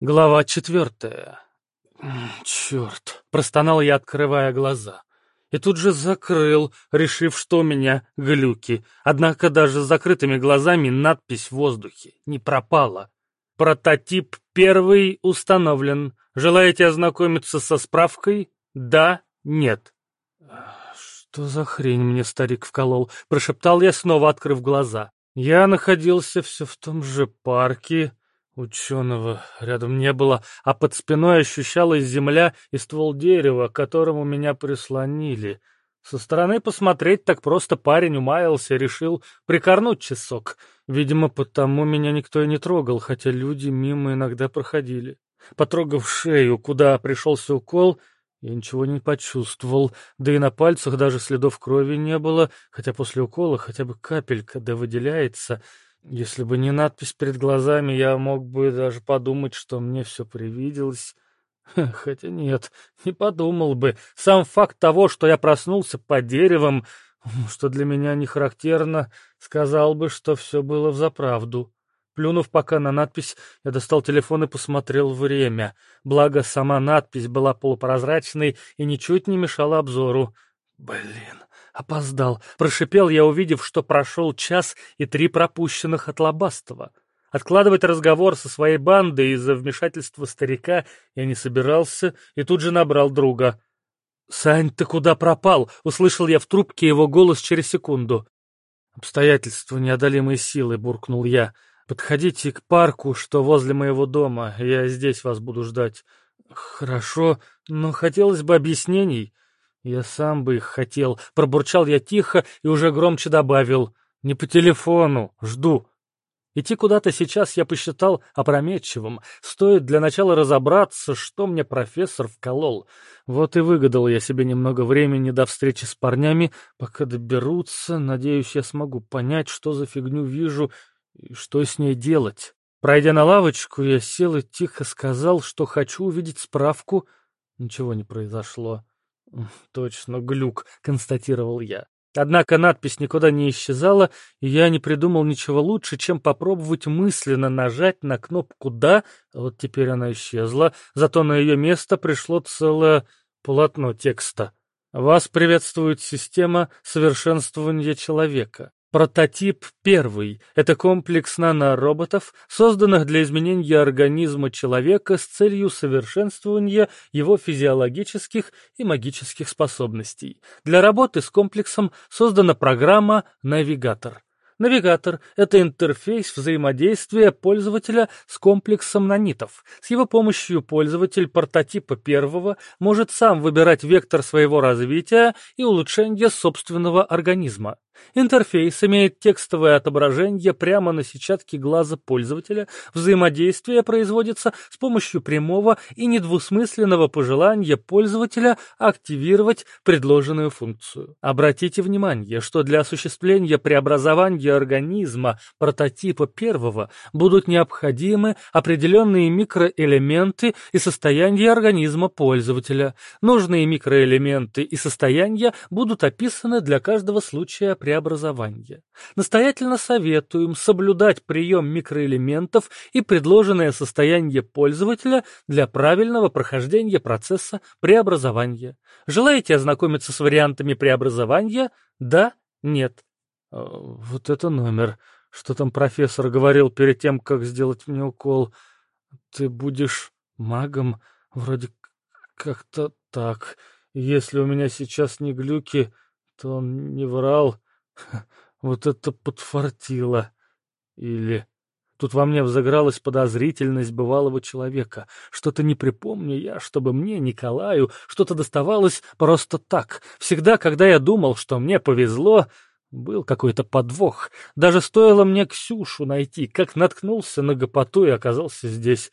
Глава четвертая. Черт, простонал я, открывая глаза. И тут же закрыл, решив, что у меня глюки. Однако даже с закрытыми глазами надпись в воздухе не пропала. Прототип первый установлен. Желаете ознакомиться со справкой? Да, нет. Что за хрень мне старик вколол? Прошептал я, снова открыв глаза. Я находился все в том же парке, Ученого рядом не было, а под спиной ощущалась земля и ствол дерева, к которому меня прислонили. Со стороны посмотреть так просто парень умаялся, решил прикорнуть часок. Видимо, потому меня никто и не трогал, хотя люди мимо иногда проходили. Потрогав шею, куда пришелся укол, я ничего не почувствовал, да и на пальцах даже следов крови не было, хотя после укола хотя бы капелька да выделяется — если бы не надпись перед глазами, я мог бы даже подумать, что мне все привиделось. Хотя нет, не подумал бы. Сам факт того, что я проснулся под деревом, что для меня не характерно, сказал бы, что все было взаправду. Плюнув пока на надпись, я достал телефон и посмотрел время. Благо, сама надпись была полупрозрачной и ничуть не мешала обзору. Блин, Опоздал. Прошипел я, увидев, что прошел час и три пропущенных от Лобастова. Откладывать разговор со своей бандой из-за вмешательства старика я не собирался и тут же набрал друга. «Сань, ты куда пропал?» — услышал я в трубке его голос через секунду. «Обстоятельства неодолимой силы», — буркнул я. «Подходите к парку, что возле моего дома. Я здесь вас буду ждать». «Хорошо, но хотелось бы объяснений». «Я сам бы их хотел», — пробурчал я тихо и уже громче добавил. «Не по телефону, жду». Идти куда-то сейчас я посчитал опрометчивым. Стоит для начала разобраться, что мне профессор вколол. Вот и выгадал я себе немного времени до встречи с парнями. Пока доберутся, надеюсь, я смогу понять, что за фигню вижу и что с ней делать. Пройдя на лавочку, я сел и тихо сказал, что хочу увидеть справку. Ничего не произошло. «Точно, глюк», — констатировал я. Однако надпись никуда не исчезала, и я не придумал ничего лучше, чем попробовать мысленно нажать на кнопку «Да», вот теперь она исчезла, зато на ее место пришло целое полотно текста. Вас приветствует система совершенствования человека. Прототип первый – это комплекс нанороботов, созданных для изменения организма человека с целью совершенствования его физиологических и магических способностей. Для работы с комплексом создана программа «Навигатор». Навигатор — это интерфейс взаимодействия пользователя с комплексом нанитов. С его помощью пользователь прототипа первого может сам выбирать вектор своего развития и улучшения собственного организма. Интерфейс имеет текстовое отображение прямо на сетчатке глаза пользователя. Взаимодействие производится с помощью прямого и недвусмысленного пожелания пользователя активировать предложенную функцию. Обратите внимание, что для осуществления преобразования организма прототипа первого будут необходимы определенные микроэлементы и состояния организма пользователя. Нужные микроэлементы и состояния будут описаны для каждого случая преобразования. Настоятельно советуем соблюдать прием микроэлементов и предложенное состояние пользователя для правильного прохождения процесса преобразования. Желаете ознакомиться с вариантами преобразования? Да? Нет? А, вот это номер. Что там профессор говорил перед тем, как сделать мне укол? Ты будешь магом? Вроде как-то так. Если у меня сейчас не глюки, то он не врал. Вот это подфартило. Или... Тут во мне взыгралась подозрительность бывалого человека. Что-то не припомню я, чтобы мне, Николаю, что-то доставалось просто так. Всегда, когда я думал, что мне повезло, был какой-то подвох. Даже стоило мне Ксюшу найти, как наткнулся на гопоту и оказался здесь.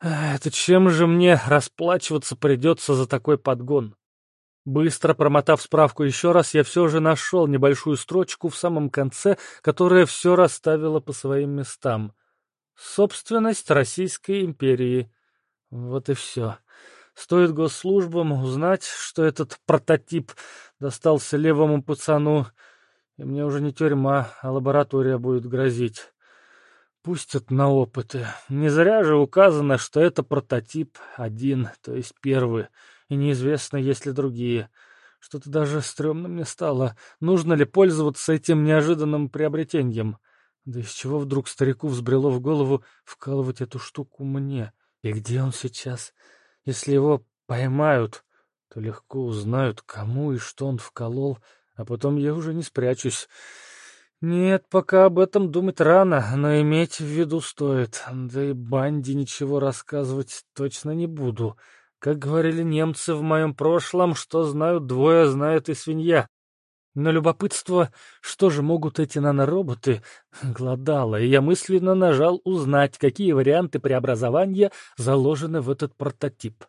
Это чем же мне расплачиваться придется за такой подгон? Быстро промотав справку еще раз, я все же нашел небольшую строчку в самом конце, которая все расставила по своим местам. Собственность Российской империи. Вот и все. Стоит госслужбам узнать, что этот прототип достался левому пацану, и мне уже не тюрьма, а лаборатория будет грозить. Пустят на опыты. Не зря же указано, что это прототип один, то есть первый, и неизвестно, есть ли другие. Что-то даже стрёмно мне стало. Нужно ли пользоваться этим неожиданным приобретением? Да из чего вдруг старику взбрело в голову вкалывать эту штуку мне? И где он сейчас? Если его поймают, то легко узнают, кому и что он вколол, а потом я уже не спрячусь. Нет, пока об этом думать рано, но иметь в виду стоит. Да и банде ничего рассказывать точно не буду. Как говорили немцы в моем прошлом, что знают двое, знают и свинья. Но любопытство, что же могут эти нанороботы, гладало, и я мысленно нажал узнать, какие варианты преобразования заложены в этот прототип.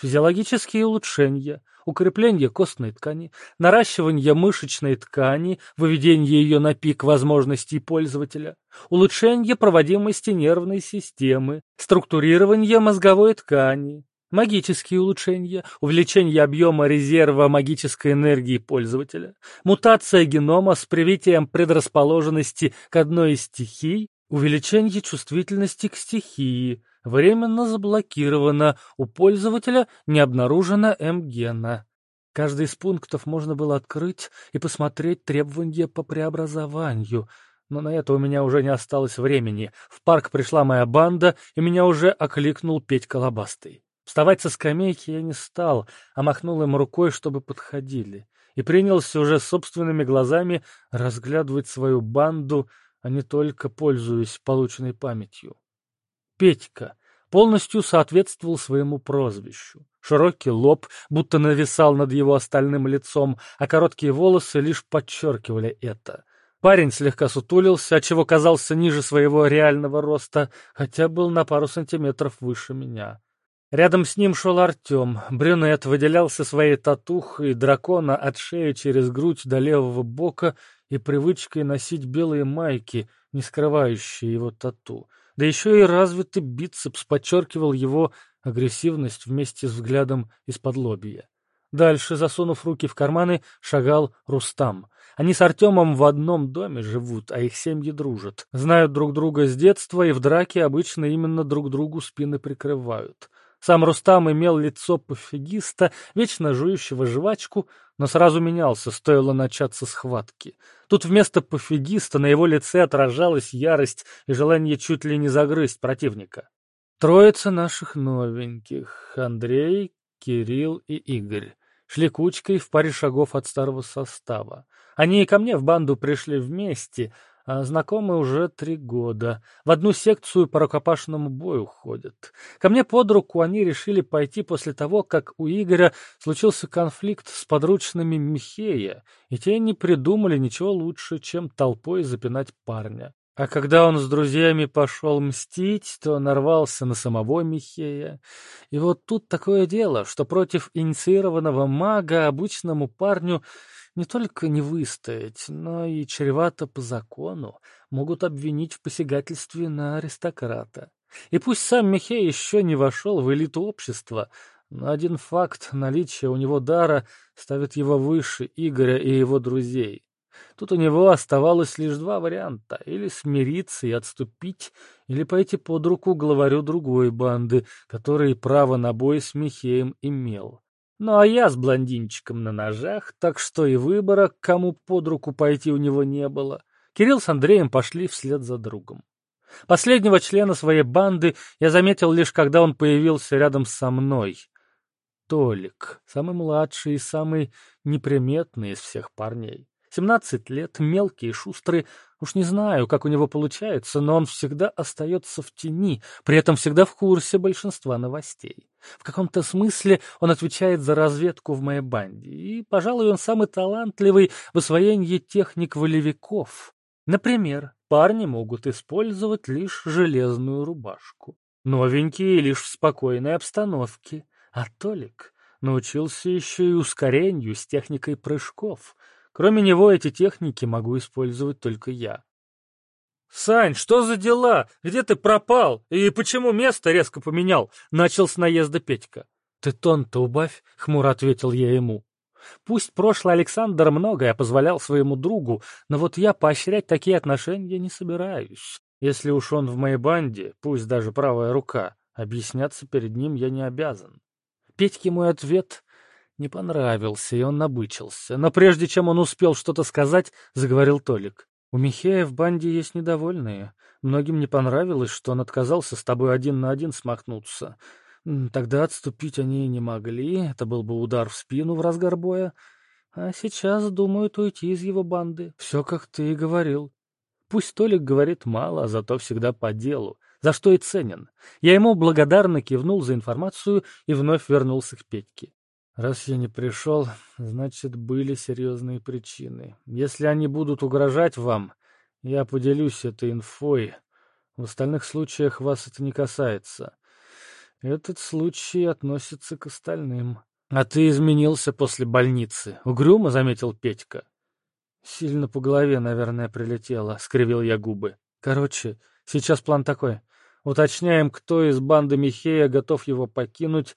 Физиологические улучшения, укрепление костной ткани, наращивание мышечной ткани, выведение ее на пик возможностей пользователя, улучшение проводимости нервной системы, структурирование мозговой ткани, магические улучшения, увеличение объема резерва магической энергии пользователя, мутация генома с привитием предрасположенности к одной из стихий, увеличение чувствительности к стихии, временно заблокировано, у пользователя не обнаружено М-гена. Каждый из пунктов можно было открыть и посмотреть требования по преобразованию, но на это у меня уже не осталось времени. В парк пришла моя банда, и меня уже окликнул Петька Лобастый. Вставать со скамейки я не стал, а махнул им рукой, чтобы подходили, и принялся уже собственными глазами разглядывать свою банду, а не только пользуясь полученной памятью. Петька полностью соответствовал своему прозвищу. Широкий лоб будто нависал над его остальным лицом, а короткие волосы лишь подчеркивали это. Парень слегка сутулился, отчего казался ниже своего реального роста, хотя был на пару сантиметров выше меня. Рядом с ним шел Артем. Брюнет выделялся своей татухой дракона от шеи через грудь до левого бока и привычкой носить белые майки, не скрывающие его тату. Да еще и развитый бицепс подчеркивал его агрессивность вместе с взглядом из-под лобья. Дальше, засунув руки в карманы, шагал Рустам. Они с Артемом в одном доме живут, а их семьи дружат. Знают друг друга с детства и в драке обычно именно друг другу спины прикрывают. Сам Рустам имел лицо пофигиста, вечно жующего жвачку, но сразу менялся, стоило начаться схватки. Тут вместо пофигиста на его лице отражалась ярость и желание чуть ли не загрызть противника. Троица наших новеньких — Андрей, Кирилл и Игорь — шли кучкой в паре шагов от старого состава. Они и ко мне в банду пришли вместе — знакомы уже три года. В одну секцию по рукопашному бою ходят. Ко мне под руку они решили пойти после того, как у Игоря случился конфликт с подручными Михея, и те не придумали ничего лучше, чем толпой запинать парня. А когда он с друзьями пошел мстить, то нарвался на самого Михея. И вот тут такое дело, что против инициированного мага обычному парню не только не выстоять, но и чревато по закону могут обвинить в посягательстве на аристократа. И пусть сам Михей еще не вошел в элиту общества, но один факт наличия у него дара ставит его выше Игоря и его друзей. Тут у него оставалось лишь два варианта — или смириться и отступить, или пойти под руку главарю другой банды, который право на бой с Михеем имел. Ну а я с блондинчиком на ножах, так что и выбора, к кому под руку пойти у него не было. Кирилл с Андреем пошли вслед за другом. Последнего члена своей банды я заметил лишь когда он появился рядом со мной. Толик, самый младший и самый неприметный из всех парней. Семнадцать лет, мелкий и шустрый. Уж не знаю, как у него получается, но он всегда остается в тени, при этом всегда в курсе большинства новостей. В каком-то смысле он отвечает за разведку в моей банде, и, пожалуй, он самый талантливый в освоении техник волевиков. Например, парни могут использовать лишь железную рубашку, новенькие лишь в спокойной обстановке, а Толик научился еще и ускорению с техникой прыжков — Кроме него эти техники могу использовать только я. «Сань, что за дела? Где ты пропал? И почему место резко поменял?» — начал с наезда Петька. «Ты тон-то убавь», — хмуро ответил я ему. Пусть прошлый Александр многое позволял своему другу, но вот я поощрять такие отношения не собираюсь. Если уж он в моей банде, пусть даже правая рука, объясняться перед ним я не обязан. Петьке мой ответ не понравился, и он набычился. Но прежде чем он успел что-то сказать, заговорил Толик. «У Михея в банде есть недовольные. Многим не понравилось, что он отказался с тобой один на один смахнуться. Тогда отступить они не могли, это был бы удар в спину в разгар боя. А сейчас думают уйти из его банды. Все, как ты и говорил. Пусть Толик говорит мало, а зато всегда по делу, за что и ценен. Я ему благодарно кивнул за информацию и вновь вернулся к Петьке. Раз я не пришел, значит, были серьезные причины. Если они будут угрожать вам, я поделюсь этой инфой. В остальных случаях вас это не касается. Этот случай относится к остальным. А ты изменился после больницы. Угрюмо заметил Петька. Сильно по голове, наверное, прилетело, скривил я губы. Короче, сейчас план такой. Уточняем, кто из банды Михея готов его покинуть,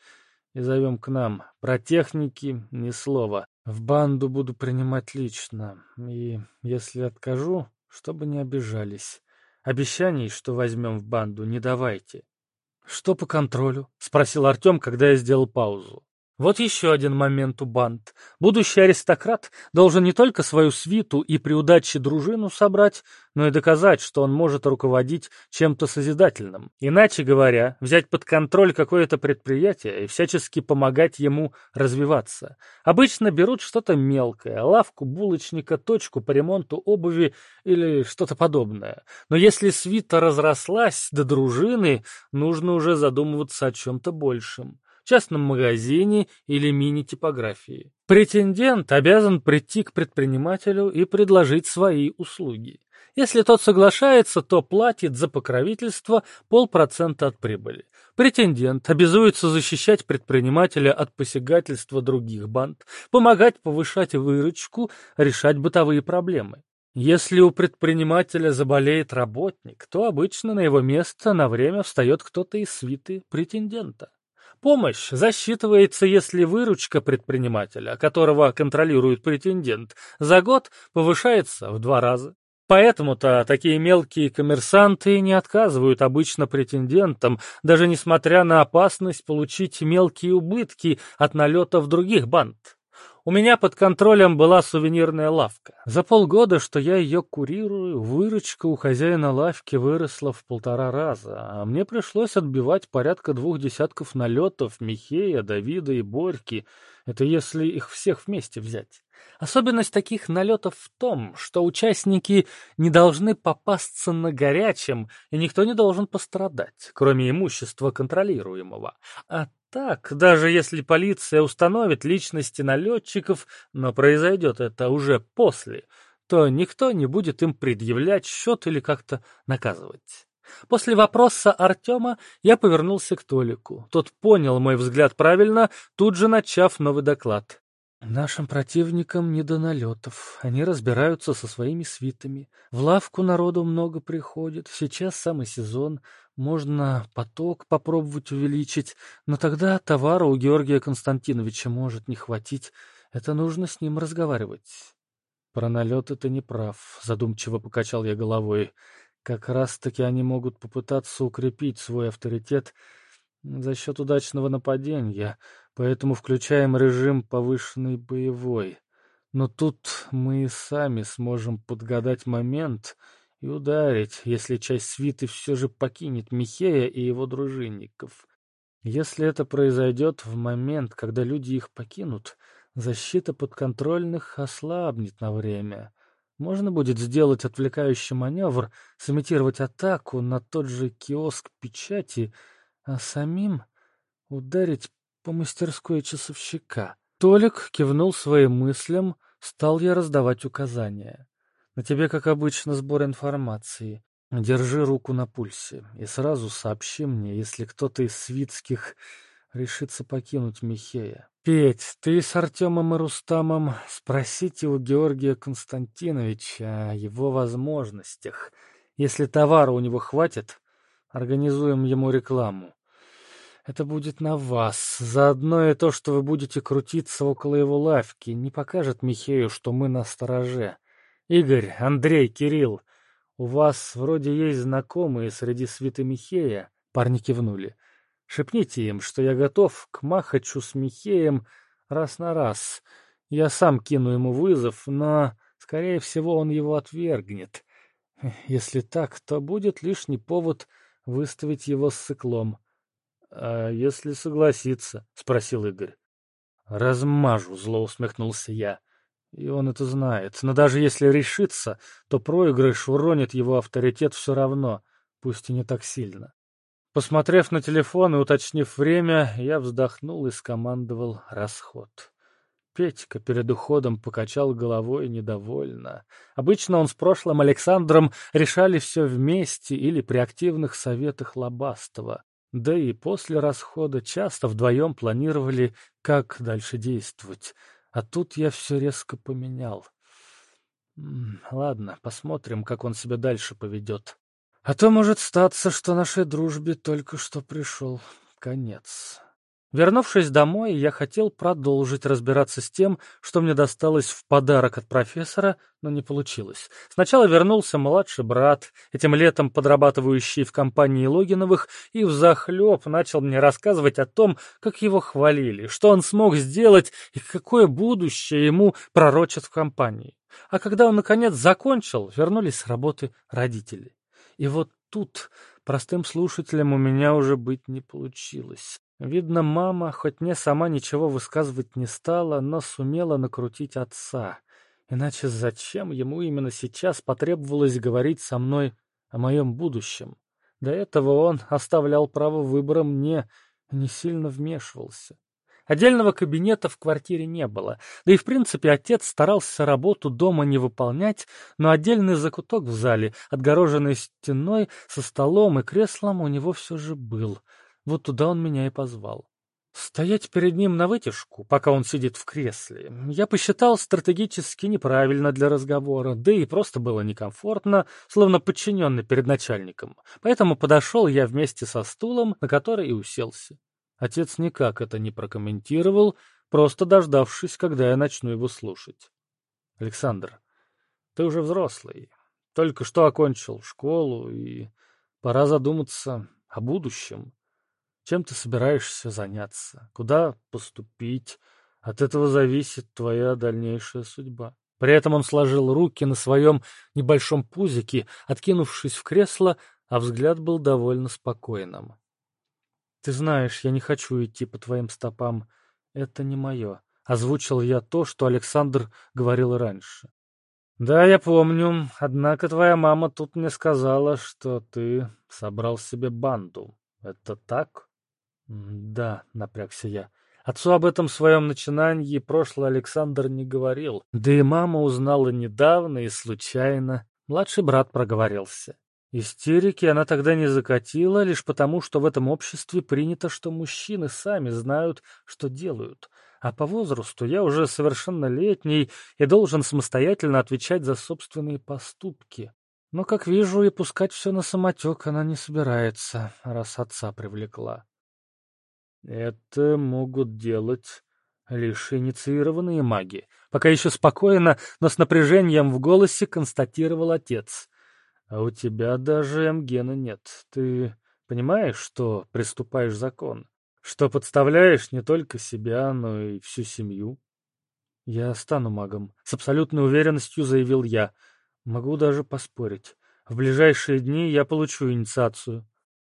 и зовем к нам. Про техники ни слова. В банду буду принимать лично. И если откажу, чтобы не обижались. Обещаний, что возьмем в банду, не давайте. — Что по контролю? — спросил Артем, когда я сделал паузу. Вот еще один момент у банд. Будущий аристократ должен не только свою свиту и при удаче дружину собрать, но и доказать, что он может руководить чем-то созидательным. Иначе говоря, взять под контроль какое-то предприятие и всячески помогать ему развиваться. Обычно берут что-то мелкое, лавку булочника, точку по ремонту обуви или что-то подобное. Но если свита разрослась до дружины, нужно уже задумываться о чем-то большем частном магазине или мини-типографии. Претендент обязан прийти к предпринимателю и предложить свои услуги. Если тот соглашается, то платит за покровительство полпроцента от прибыли. Претендент обязуется защищать предпринимателя от посягательства других банд, помогать повышать выручку, решать бытовые проблемы. Если у предпринимателя заболеет работник, то обычно на его место на время встает кто-то из свиты претендента. Помощь засчитывается, если выручка предпринимателя, которого контролирует претендент, за год повышается в два раза. Поэтому-то такие мелкие коммерсанты не отказывают обычно претендентам, даже несмотря на опасность получить мелкие убытки от налетов других банд. У меня под контролем была сувенирная лавка. За полгода, что я ее курирую, выручка у хозяина лавки выросла в полтора раза, а мне пришлось отбивать порядка двух десятков налетов Михея, Давида и Борьки. Это если их всех вместе взять. Особенность таких налетов в том, что участники не должны попасться на горячем, и никто не должен пострадать, кроме имущества контролируемого. А так, даже если полиция установит личности налетчиков, но произойдет это уже после, то никто не будет им предъявлять счет или как-то наказывать. После вопроса Артема я повернулся к Толику. Тот понял мой взгляд правильно, тут же начав новый доклад. Нашим противникам не до налетов. Они разбираются со своими свитами. В лавку народу много приходит. Сейчас самый сезон. Можно поток попробовать увеличить. Но тогда товара у Георгия Константиновича может не хватить. Это нужно с ним разговаривать. Про налеты ты не прав. Задумчиво покачал я головой. Как раз-таки они могут попытаться укрепить свой авторитет за счет удачного нападения, поэтому включаем режим повышенный боевой. Но тут мы и сами сможем подгадать момент и ударить, если часть свиты все же покинет Михея и его дружинников. Если это произойдет в момент, когда люди их покинут, защита подконтрольных ослабнет на время. Можно будет сделать отвлекающий маневр, сымитировать атаку на тот же киоск печати — а самим ударить по мастерской часовщика. Толик кивнул своим мыслям, стал я раздавать указания. На тебе, как обычно, сбор информации. Держи руку на пульсе и сразу сообщи мне, если кто-то из свитских решится покинуть Михея. Петь, ты с Артемом и Рустамом спросите у Георгия Константиновича о его возможностях. Если товара у него хватит, организуем ему рекламу. Это будет на вас. Заодно и то, что вы будете крутиться около его лавки, не покажет Михею, что мы на стороже. Игорь, Андрей, Кирилл, «У вас вроде есть знакомые среди свиты Михея», — парни кивнули. «Шепните им, что я готов к Махачу с Михеем раз на раз. Я сам кину ему вызов, но, скорее всего, он его отвергнет. Если так, то будет лишний повод выставить его с циклом». «А если согласиться?» — спросил Игорь. «Размажу», — зло усмехнулся я. И он это знает. Но даже если решится, то проигрыш уронит его авторитет все равно, пусть и не так сильно. Посмотрев на телефон и уточнив время, я вздохнул и скомандовал расход. Петька перед уходом покачал головой недовольно. Обычно он с прошлым Александром решали все вместе или при активных советах Лобастова. Да и после расхода часто вдвоем планировали, как дальше действовать. А тут я все резко поменял. Ладно, посмотрим, как он себя дальше поведет. А то может статься, что нашей дружбе только что пришел конец. Вернувшись домой, я хотел продолжить разбираться с тем, что мне досталось в подарок от профессора, но не получилось. Сначала вернулся младший брат, этим летом подрабатывающий в компании Логиновых, и взахлеб начал мне рассказывать о том, как его хвалили, что он смог сделать и какое будущее ему пророчат в компании. А когда он, наконец, закончил, вернулись с работы родители. И вот тут простым слушателем у меня уже быть не получилось. Видно, мама, хоть мне сама ничего высказывать не стала, но сумела накрутить отца. Иначе зачем ему именно сейчас потребовалось говорить со мной о моем будущем? До этого он оставлял право выбора мне, не сильно вмешивался. Отдельного кабинета в квартире не было, да и в принципе отец старался работу дома не выполнять, но отдельный закуток в зале, отгороженный стеной, со столом и креслом у него все же был — вот туда он меня и позвал. Стоять перед ним на вытяжку, пока он сидит в кресле, я посчитал стратегически неправильно для разговора, да и просто было некомфортно, словно подчиненный перед начальником. Поэтому подошел я вместе со стулом, на который и уселся. Отец никак это не прокомментировал, просто дождавшись, когда я начну его слушать. «Александр, ты уже взрослый, только что окончил школу, и пора задуматься о будущем. Чем ты собираешься заняться? Куда поступить? От этого зависит твоя дальнейшая судьба. При этом он сложил руки на своем небольшом пузике, откинувшись в кресло, а взгляд был довольно спокойным. «Ты знаешь, я не хочу идти по твоим стопам. Это не мое», — озвучил я то, что Александр говорил раньше. «Да, я помню. Однако твоя мама тут мне сказала, что ты собрал себе банду. Это так?» «Да», — напрягся я. Отцу об этом своем начинании прошлый Александр не говорил. Да и мама узнала недавно и случайно. Младший брат проговорился. Истерики она тогда не закатила, лишь потому, что в этом обществе принято, что мужчины сами знают, что делают. А по возрасту я уже совершеннолетний и должен самостоятельно отвечать за собственные поступки. Но, как вижу, и пускать все на самотек она не собирается, раз отца привлекла. Это могут делать лишь инициированные маги. Пока еще спокойно, но с напряжением в голосе констатировал отец. А у тебя даже М-гена нет. Ты понимаешь, что приступаешь закон? Что подставляешь не только себя, но и всю семью? Я стану магом. С абсолютной уверенностью заявил я. Могу даже поспорить. В ближайшие дни я получу инициацию.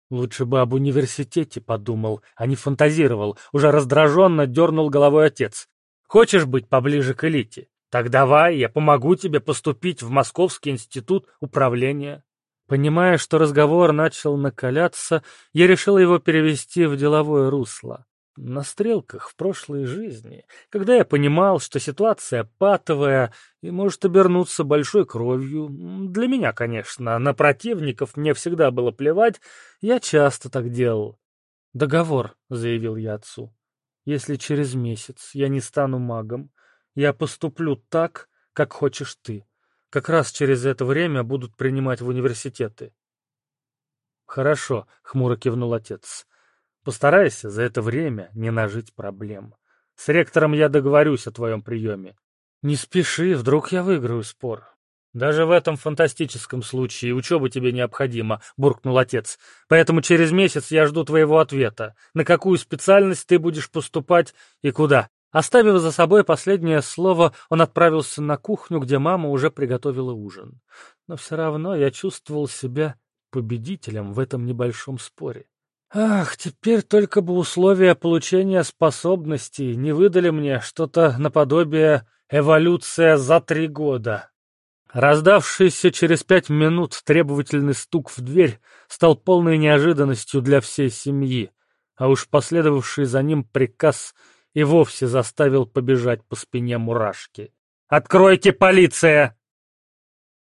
Лучше бы об университете подумал, а не фантазировал. Уже раздраженно дернул головой отец. Хочешь быть поближе к элите? Так давай, я помогу тебе поступить в Московский институт управления. Понимая, что разговор начал накаляться, я решил его перевести в деловое русло на стрелках в прошлой жизни, когда я понимал, что ситуация патовая и может обернуться большой кровью. Для меня, конечно, на противников мне всегда было плевать, я часто так делал. «Договор», — заявил я отцу. «Если через месяц я не стану магом, я поступлю так, как хочешь ты. Как раз через это время будут принимать в университеты». «Хорошо», — хмуро кивнул отец. Постарайся за это время не нажить проблем. С ректором я договорюсь о твоем приеме. Не спеши, вдруг я выиграю спор. «Даже в этом фантастическом случае учеба тебе необходима», — буркнул отец. «Поэтому через месяц я жду твоего ответа. На какую специальность ты будешь поступать и куда?» Оставив за собой последнее слово, он отправился на кухню, где мама уже приготовила ужин. Но все равно я чувствовал себя победителем в этом небольшом споре. Ах, теперь только бы условия получения способностей не выдали мне что-то наподобие «эволюция за три года». Раздавшийся через пять минут требовательный стук в дверь стал полной неожиданностью для всей семьи, а уж последовавший за ним приказ и вовсе заставил побежать по спине мурашки. «Откройте, полиция!»